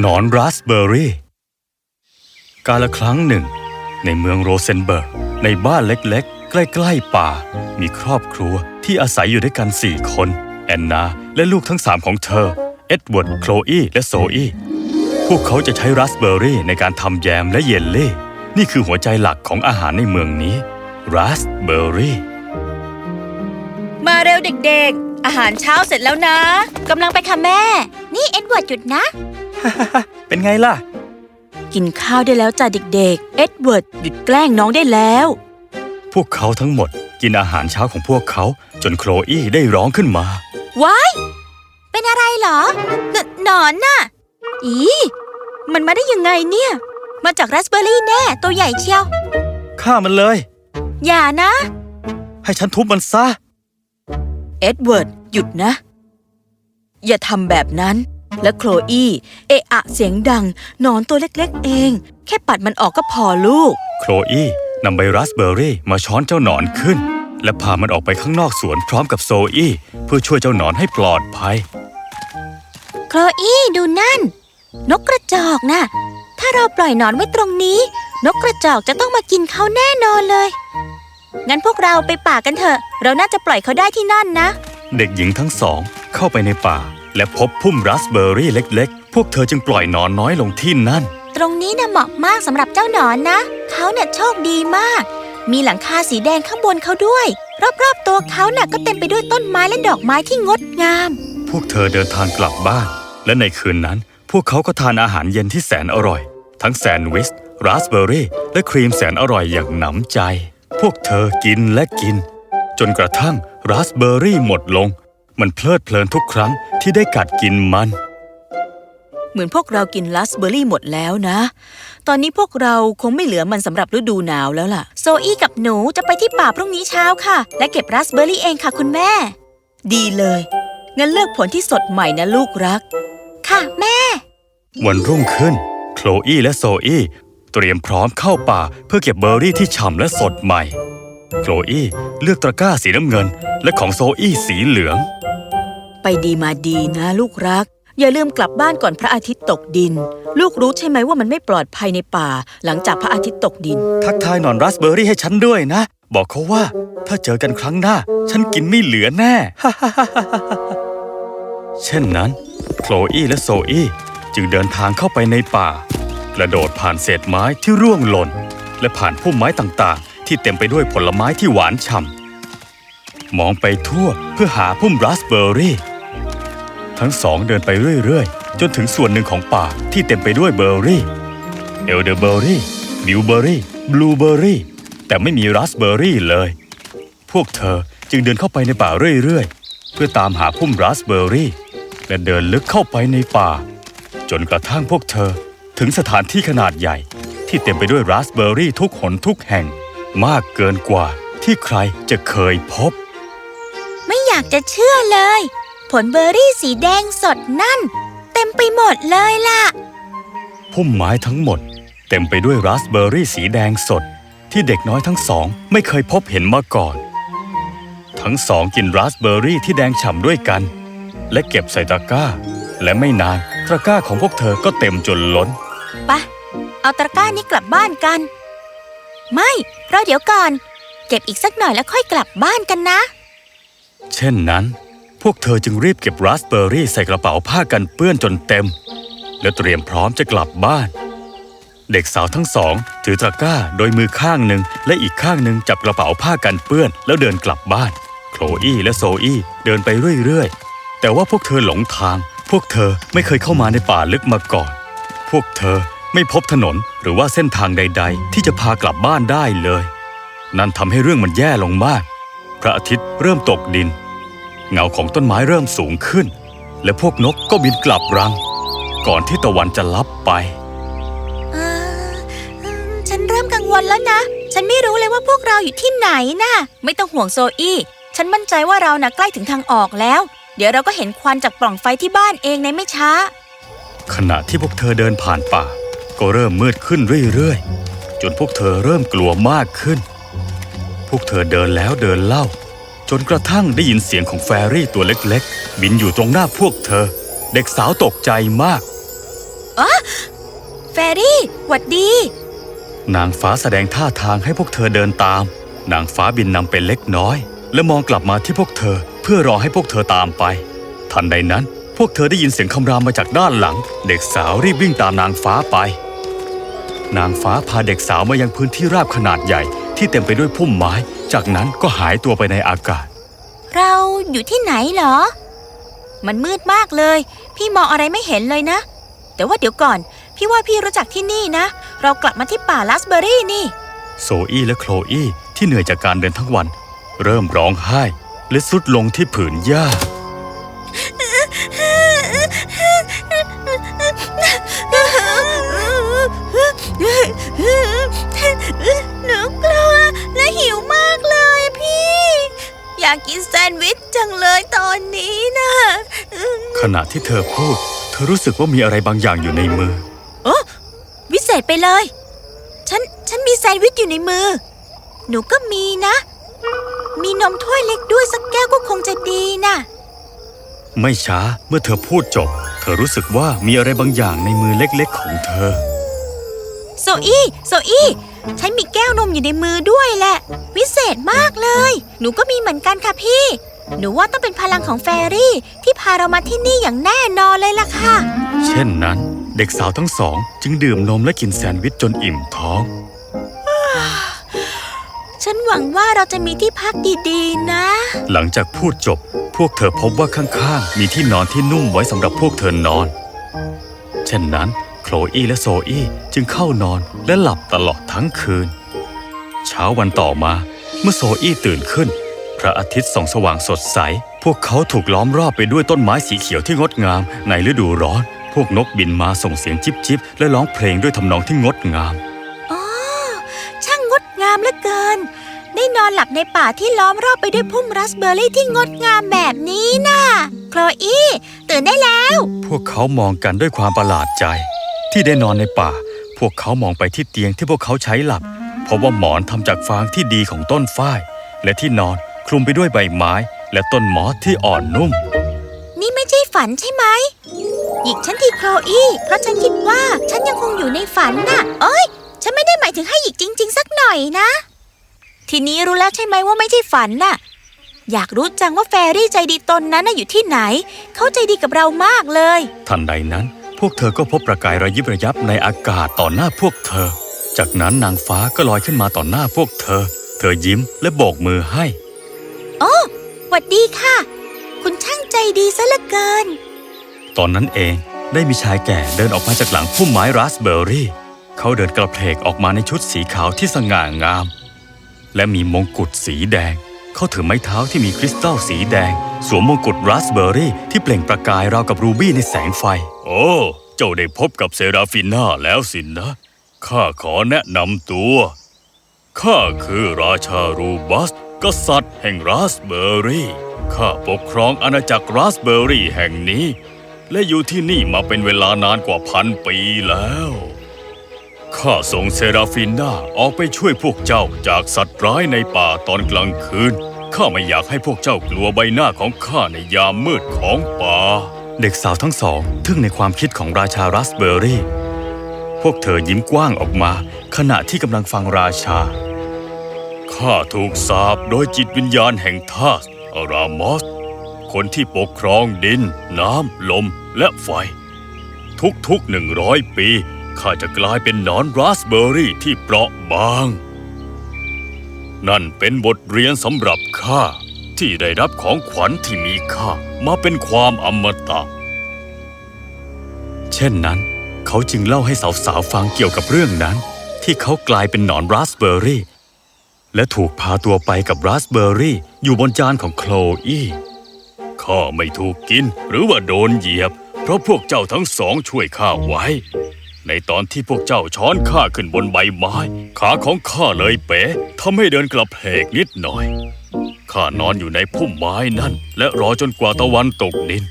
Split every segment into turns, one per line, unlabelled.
หนอนราสเบอร์รี่ กาลครั้งหนึ่ง ในเมืองโรเซนเบิร์ก ในบ้านเล็กๆ ใกล้ๆป่า มีครอบครัวที่อาศัยอยู่ด้วยกันสี่คน แอนนา และลูกทั้งสามของเธอ เอ็ดเวิร์ด โคลอีและโซอีพวกเขาจะใช้ราสเบอร์รี่ในการทำแยมและเยลลี่นี่คือหัวใจหลักของอาหารในเมืองนี้ ราสเบอร์รี่
มาเร็วเด็กๆ อาหารเช้าเสร็จแล้วนะ
กำลังไปค่ะแม่ นี่เอ็ดเวิร์ดหยุดนะ
เป็นไงล่ะ
กินข้าวได้แล้วจ้ะเด็กๆ เอ็ดเวิร์ดหยุดแกล้งน้องได้แล้ว
พวกเขาทั้งหมดกินอาหารเช้าของพวกเขาจนโคลอีได้ร้องขึ้นมา
ว้าย
เป็นอะไรเหรอ
หนหนอนน่ะ อี มันมาได้ยังไงเนี่ย มาจากราสเบอร์รี่แน่ ตัวใหญ่เชียว
ฆ่ามันเลย
อย่านะ
ให้ฉันทุบมันซะ
เอ็ดเวิร์ด หยุดนะ อย่าทำแบบนั้น และโคลอีเอะอะเสียงดังหนอนตัวเล็กๆเอง แค่ปัดมันออกก็พอลูก
โคลอีนำใบราสเบอร์รี่มาช้อนเจ้าหนอนขึ้น และพามันออกไปข้างนอกสวนพร้อมกับโซอี้เพื่อช่วยเจ้าหนอนให้ปลอดภัย
โคลอี้ดูนั่น นกกระจอกน่ะถ้าเราปล่อยหนอนไว้ตรงนี้ นกกระจอกจะต้องมากินเขาแน่นอนเลย งั้นพวกเราไปป่ากันเถอะ เราน่าจะปล่อยเขาได้ที่นั่นนะ
เด็กหญิงทั้งสองเข้าไปในป่า และพบพุ่มราสเบอร์รี่เล็ก ๆ พวกเธอจึงปล่อยหนอนน้อยลงที่นั่น
ตรงนี้น่ะเหมาะมากสำหรับเจ้าหนอนนะ เขาเนี่ยโชคดีมาก มีหลังคาสีแดงข้างบนเขาด้วย รอบๆตัวเขาน่ะก็เต็มไปด้วยต้นไม้และดอกไม้ที่งดงาม
พวกเธอเดินทางกลับบ้าน และในคืนนั้น พวกเขาก็ทานอาหารเย็นที่แสนอร่อย ทั้งแซนด์วิชราสเบอร์รี่ และครีมแสนอร่อยอย่างหนำใจ พวกเธอกินและกิน จนกระทั่งราสเบอร์รี่หมดลง มันเพลิดเพลินทุกครั้งที่ได้กัดกินมัน
เหมือนพวกเรากินราสเบอร์รี่หมดแล้วนะ ตอนนี้พวกเราคงไม่เหลือมันสำหรับฤดูหนาวแล้วล่ะ
โซอี้กับหนูจะไปที่ป่าพรุ่งนี้เช้าค่ะ และเก็บราสเบอร์รี่เองค่ะคุณแม่
ดีเลย งั้นเลือกผลที่สดใหม่นะลูกรัก
ค่ะแม่
วันรุ่งขึ้นโคลอีและโซอีเตรียมพร้อมเข้าป่าเพื่อเก็บเบอร์รี่ที่ฉ่ำและสดใหม่ โคลอีเลือกตะกร้าสีน้ำเงิน และของโซอีสีเหลือง
ไป ดีมาดีนะ ลูกรัก อย่าลืมกลับบ้านก่อนพระอาทิตย์ตกดิน ลูกรู้ใช่ไหมว่ามันไม่ปลอดภัยในป่า หลังจากพระอาทิตย์ตกดิน
ทักทายหนอนราสเบอร์รี่ให้ฉันด้วยนะ บอกเขาว่า ถ้าเจอกันครั้งหน้า ฉันกินไม่เหลือแน่ เช่นนั้นโคลอีและโซอีจึงเดินทางเข้าไปในป่า กระโดดผ่านเศษไม้ที่ร่วงหล่น และผ่านพุ่มไม้ต่างๆ ที่เต็มไปด้วยผลไม้ที่หวานฉ่ำมองไปทั่วเพื่อหาพุ่มราสเบอร์รี่ ทั้งสองเดินไปเรื่อยๆ จนถึงส่วนหนึ่งของป่าที่เต็มไปด้วยเบอร์รี่ เอลเดอร์เบอร์รี่บิลเบอร์รี่ บลูเบอร์รี่ แต่ไม่มีราสเบอร์รี่เลย พวกเธอจึงเดินเข้าไปในป่าเรื่อยๆ เพื่อตามหาพุ่มราสเบอร์รี่ และเดินลึกเข้าไปในป่า จนกระทั่งพวกเธอถึงสถานที่ขนาดใหญ่ ที่เต็มไปด้วยราสเบอร์รี่ทุกหนทุกแห่ง มากเกินกว่าที่ใครจะเคยพบ
ไม่อยากจะเชื่อเลย ผลเบอร์รี่สีแดงสดนั่น เต็มไปหมดเลยล่ะ
พุ่มไม้ทั้งหมด เต็มไปด้วยราสเบอร์รี่สีแดงสด ที่เด็กน้อยทั้งสองไม่เคยพบเห็นมาก่อน ทั้งสองกินราสเบอร์รี่ที่แดงฉ่ำด้วยกัน และเก็บใส่ตะกร้า และไม่นานตะกร้าของพวกเธอก็เต็มจนล้น
ไปะเอาตะกร้านี้กลับบ้านกัน ไม่รอเดี๋ยวก่อน เก็บอีกสักหน่อยแล้วค่อยกลับบ้านกันนะ
เช่นนั้น พวกเธอจึงรีบเก็บราสเบอร์รี่ใส่กระเป๋าผ้ากันเปื้อนจนเต็ม และเตรียมพร้อมจะกลับบ้าน เด็กสาวทั้งสอง ถือตะกร้าโดยมือข้างหนึ่งและอีกข้างหนึ่งจับกระเป๋าผ้ากันเปื้อนแล้วเดินกลับบ้าน โคลอีและโซอีเดินไปเรื่อยๆ แต่ว่าพวกเธอหลงทาง พวกเธอไม่เคยเข้ามาในป่าลึกมาก่อน พวกเธอไม่พบถนนหรือว่าเส้นทางใด ๆ ที่จะพากลับบ้านได้เลย นั่นทำให้เรื่องมันแย่ลงมาก พระอาทิตย์เริ่มตกดิน เงาของต้นไม้เริ่มสูงขึ้น และพวกนกก็บินกลับรัง ก่อนที่ตะวันจะลับไป
เอ่ออืมฉันเริ่มกังวลแล้วนะ ฉันไม่รู้เลยว่าพวกเราอยู่ที่ไหนน่ะ
ไม่ต้องห่วงโซอี้ ฉันมั่นใจว่าเราน่ะใกล้ถึงทางออกแล้ว เดี๋ยวเราก็เห็นควันจากปล่องไฟที่บ้านเองในไม่ช้า
ขณะที่พวกเธอเดินผ่านป่า ก็เริ่มมืดขึ้นเรื่อยๆ จนพวกเธอเริ่มกลัวมากขึ้น พวกเธอเดินแล้วเดินเล่า จนกระทั่งได้ยินเสียงของแฟรี่ตัวเล็กๆ บินอยู่ตรงหน้าพวกเธอ เด็กสาวตกใจมาก
แฟรี่หวัดดี
นางฟ้าแสดงท่าทางให้พวกเธอเดินตาม นางฟ้าบินนำเป็นเล็กน้อย และมองกลับมาที่พวกเธอเพื่อรอให้พวกเธอตามไป ทันใดนั้น พวกเธอได้ยินเสียงคำรามมาจากด้านหลัง เด็กสาวรีบวิ่งตามนางฟ้าไป นางฟ้าพาเด็กสาวมายังพื้นที่ราบขนาดใหญ่ที่เต็มไปด้วยพุ่มไม้ จากนั้นก็หายตัวไปในอากาศ
เราอยู่ที่ไหนเหรอ มันมืดมากเลย พี่มองอะไรไม่เห็นเลยนะ แต่ว่าเดี๋ยวก่อน พี่ว่าพี่รู้จักที่นี่นะ เรากลับมาที่ป่าลาสเบอรี่นี่
โซอี้และโคลอี้ที่เหนื่อยจากการเดินทั้งวัน เริ่มร้องไห้ และสุดลงที่ผืนหญ้า
หนูกลัวและหิวมากเลยพี่ อยากกินแซนด์วิชจังเลยตอนนี้นะ
ขณะที่เธอพูด เธอรู้สึกว่ามีอะไรบางอย่างอยู่ในมือ
โอ้วิเศษไปเลย ฉัน ฉันมีแซนด์วิชอยู่ในมือ หนูก็มีนะ มีนมถ้วยเล็กด้วยสักแก้วก็คงจะดีนะ
ไม่ช้าเมื่อเธอพูดจบ เธอรู้สึกว่ามีอะไรบางอย่างในมือเล็กๆของเธอ
โซอี้ โซอี้ ฉันมีแก้วนมอยู่ในมือด้วยแหละ วิเศษมากเลย หนูก็มีเหมือนกันค่ะพี่ หนูว่าต้องเป็นพลังของแฟรี่ ที่พาเรามาที่นี่อย่างแน่นอนเลยล่ะค่ะ
เช่นนั้น เด็กสาวทั้งสอง จึงดื่มนมและกินแซนด์วิชจนอิ่มท้อง
ฉันหวังว่าเราจะมีที่พักดีๆนะ
หลังจากพูดจบ พวกเธอพบว่าข้างๆ มีที่นอนที่นุ่มไว้สำหรับพวกเธอนอน เช่นนั้น โคลอี้และโซอี้จึงเข้านอนและหลับตลอดทั้งคืน เช้าวันต่อมาเมื่อโซอี้ตื่นขึ้น พระอาทิตย์ส่องสว่างสดใส พวกเขาถูกล้อมรอบไปด้วยต้นไม้สีเขียวที่งดงาม ในฤดูร้อน พวกนกบินมาส่งเสียงจิบจิบและร้องเพลงด้วยทำนองที่งดงาม
อ๋อช่างงดงามเหลือเกิน ได้นอนหลับในป่าที่ล้อมรอบไปด้วยพุ่มราสเบอร์รี่ที่งดงามแบบนี้น่ะโคลอี้ตื่นได้แล้ว
พวกเขามองกันด้วยความประหลาดใจ ที่ได้นอนในป่า พวกเขามองไปที่เตียงที่พวกเขาใช้หลับ เพราะว่าหมอนทำจากฟางที่ดีของต้นฝ้าย และที่นอนคลุมไปด้วยใบไม้ และต้นมอสที่อ่อนนุ่ม
นี่ไม่ใช่ฝันใช่ไหมหยิกฉันทีโคลอี้เพราะฉันคิดว่าฉันยังคงอยู่ในฝันน่ะ เอ้ย ฉันไม่ได้หมายถึงให้หยิกจริง ๆ สักหน่อยนะ ทีนี้รู้แล้วใช่ไหมว่าไม่ใช่ฝันน่ะ อยากรู้จังว่าแฟรี่ใจดีตนนั้นน่ะอยู่ที่ไหน เขาใจดีกับเรามากเลย
ทันใดนั้น พวกเธอก็พบประกายระยิบระยับในอากาศต่อหน้าพวกเธอ จากนั้นนางฟ้าก็ลอยขึ้นมาต่อหน้าพวกเธอ เธอยิ้มและโบกมือให้
โอ้หวัดดีค่ะ คุณช่างใจดีซะเหลือเกิน
ตอนนั้นเองได้มีชายแก่เดินออกมาจากหลังพุ่มไม้ราสเบอร์รี่ เขาเดินกระเพลกออกมาในชุดสีขาวที่สง่างาม และมีมงกุฎสีแดง เขาถือไม้เท้าที่มีคริสตัลสีแดง สวมมงกุฎราสเบอร์รี่ที่เปล่งประกายราวกับรูบี้ในแสงไฟ โอ้ เจ้าได้พบกับเซราฟิน่าแล้วสินะ ข้าขอแนะนำตัว ข้าคือราชารูบัส กษัตริย์แห่งราสเบอร์รี่ ข้าปกครองอาณาจักรราสเบอร์รี่แห่งนี้ และอยู่ที่นี่มาเป็นเวลานานกว่าพันปีแล้วข้าส่งเซราฟิน่าออกไปช่วยพวกเจ้าจากสัตว์ร้ายในป่าตอนกลางคืน ข้าไม่อยากให้พวกเจ้ากลัวใบหน้าของข้าในยามมืดของป่า เด็กสาวทั้งสองทึ่งในความคิดของราชาราสเบอร์รี่ พวกเธอยิ้มกว้างออกมา ขณะที่กำลังฟังราชา ข้าถูกสาปโดยจิตวิญญาณแห่งทาสอารามอส คนที่ปกครองดิน น้ำ ลม และไฟ ทุกๆหนึ่งร้อยปี ข้าจะกลายเป็นหนอนราสเบอร์รี่ที่เปราะบาง นั่นเป็นบทเรียนสำหรับข้าที่ได้รับของขวัญที่มีค่ามาเป็นความอมตะ เช่นนั้น เขาจึงเล่าให้สาวๆฟังเกี่ยวกับเรื่องนั้น ที่เขากลายเป็นหนอนราสเบอร์รี่ และถูกพาตัวไปกับราสเบอร์รี่อยู่บนจานของโคลอี้ข้าไม่ถูกกินหรือว่าโดนเหยียบ เพราะพวกเจ้าทั้งสองช่วยข้าไว้ ในตอนที่พวกเจ้าช้อนข้าขึ้นบนใบไม้ ขาของข้าเลยเป๋ทำให้เดินกระเพกนิดหน่อย ข้านอนอยู่ในพุ่มไม้นั่น และรอจนกว่าตะวันตกดิน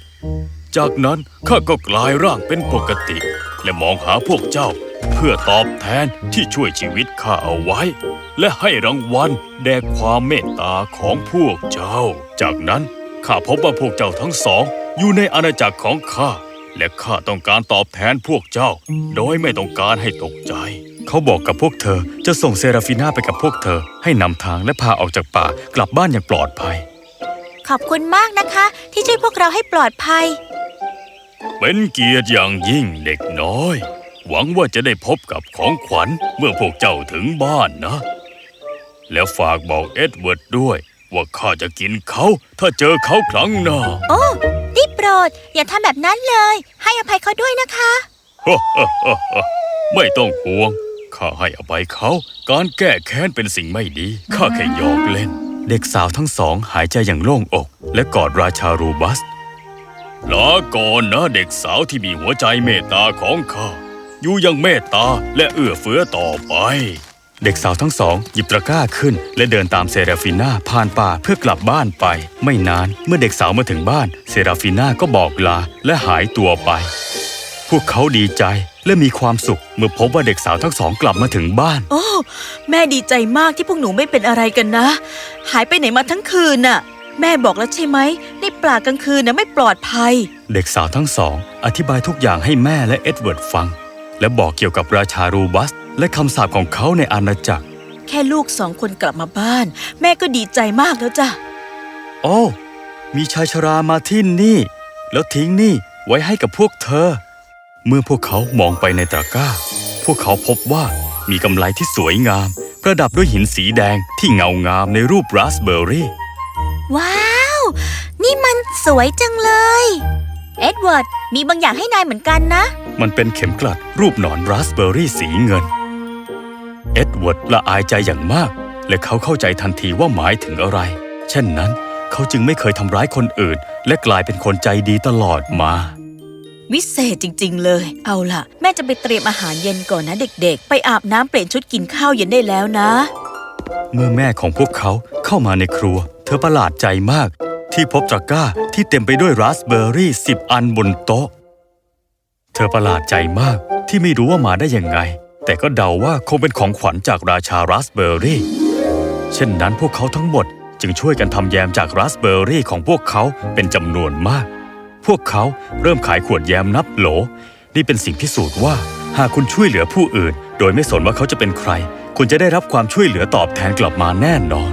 จากนั้นข้าก็กลายร่างเป็นปกติ และมองหาพวกเจ้า เพื่อตอบแทนที่ช่วยชีวิตข้าเอาไว้ และให้รางวัลแด่ความเมตตาของพวกเจ้า จากนั้นข้าพบว่าพวกเจ้าทั้งสอง อยู่ในอาณาจักรของข้า และข้าต้องการตอบแทนพวกเจ้า โดยไม่ต้องการให้ตกใจ เขาบอกกับพวกเธอจะส่งเซราฟิน่าไปกับพวกเธอ ให้นำทางและพาออกจากป่ากลับบ้านอย่างปลอดภัย
ขอบคุณมากนะคะ ที่ช่วยพวกเราให้ปลอดภัย
เป็นเกียรติอย่างยิ่งเด็กน้อย หวังว่าจะได้พบกับของขวัญเมื่อพวกเจ้าถึงบ้านนะ แล้วฝากบอกเอ็ดเวิร์ดด้วย ว่าข้าจะกินเขาถ้าเจอเขาครั้งหน้า
โอ้ ได้โปรด อย่าทำแบบนั้นเลย ให้อภัยเขาด้วยนะคะ
ไม่ต้องห่วง ข้าให้อภัยเขา การแก้แค้นเป็นสิ่งไม่ดี ข้าแค่หยอกเล่น เด็กสาวทั้งสองหายใจอย่างโล่งอก และกอดราชารูบัสลาก่อนนะเด็กสาวที่มีหัวใจเมตตาของข้า อยู่ยังเมตตาและเอื้อเฟื้อต่อไป เด็กสาวทั้งสอง หยิบตะกร้าขึ้น และเดินตามเซราฟิน่าผ่านป่าเพื่อกลับบ้านไป ไม่นานเมื่อเด็กสาวมาถึงบ้าน เซราฟิน่าก็บอกลาและหายตัวไป พวกเขาดีใจและมีความสุข เมื่อพบว่าเด็กสาวทั้งสองกลับมาถึงบ้าน
โอ้แม่ดีใจมากที่พวกหนูไม่เป็นอะไรกันนะ หายไปไหนมาทั้งคืนน่ะ แม่บอกแล้วใช่ไหมในป่ากลางคืนน่ะไม่ปลอดภัย
เด็กสาวทั้งสอง อธิบายทุกอย่างให้แม่และเอ็ดเวิร์ดฟัง และบอกเกี่ยวกับราชารูบัส และคำสาปของเขาในอาณาจักร
แค่ลูกสองคนกลับมาบ้าน แม่ก็ดีใจมากแล้วจ้ะ
โอ้ มีชายชรามาที่นี่ แล้วทิ้งนี่ไว้ให้กับพวกเธอ เมื่อพวกเขามองไปในตะกร้า พวกเขาพบว่ามีกำไลที่สวยงาม ประดับด้วยหินสีแดงที่เงางามในรูปราสเบอร์รี่
ว้าว นี่มันสวยจังเลย เอ็ดเวิร์ด มีบางอย่างให้นายเหมือนกันนะ
มันเป็นเข็มกลัดรูปหนอนราสเบอร์รี่สีเงิน เอ็ดเวิร์ดละอายใจอย่างมาก และเขาเข้าใจทันทีว่าหมายถึงอะไร เช่นนั้น เขาจึงไม่เคยทำร้ายคนอื่น และกลายเป็นคนใจดีตลอดมา
วิเศษจริง ๆ เลย เอาล่ะ แม่จะไปเตรียมอาหารเย็นก่อนนะเด็กๆ ไปอาบน้ำเปลี่ยนชุดกินข้าวเย็นได้แล้วนะ
เมื่อแม่ของพวกเขาเข้ามาในครัว เธอประหลาดใจมาก ที่พบตะกร้าที่เต็มไปด้วยราสเบอร์รี่สิบอันบนโต๊ะ เธอประหลาดใจมากที่ไม่รู้ว่ามาได้ยังไง แต่ก็เดาว่าคงเป็นของขวัญจากราชาราสเบอร์รี่ เช่นนั้นพวกเขาทั้งหมดจึงช่วยกันทำแยมจากราสเบอร์รี่ของพวกเขาเป็นจำนวนมาก พวกเขาเริ่มขายขวดแยมนับโหล นี่เป็นสิ่งพิสูจน์ว่า หากคุณช่วยเหลือผู้อื่น โดยไม่สนว่าเขาจะเป็นใคร คุณจะได้รับความช่วยเหลือตอบแทนกลับมาแน่นอน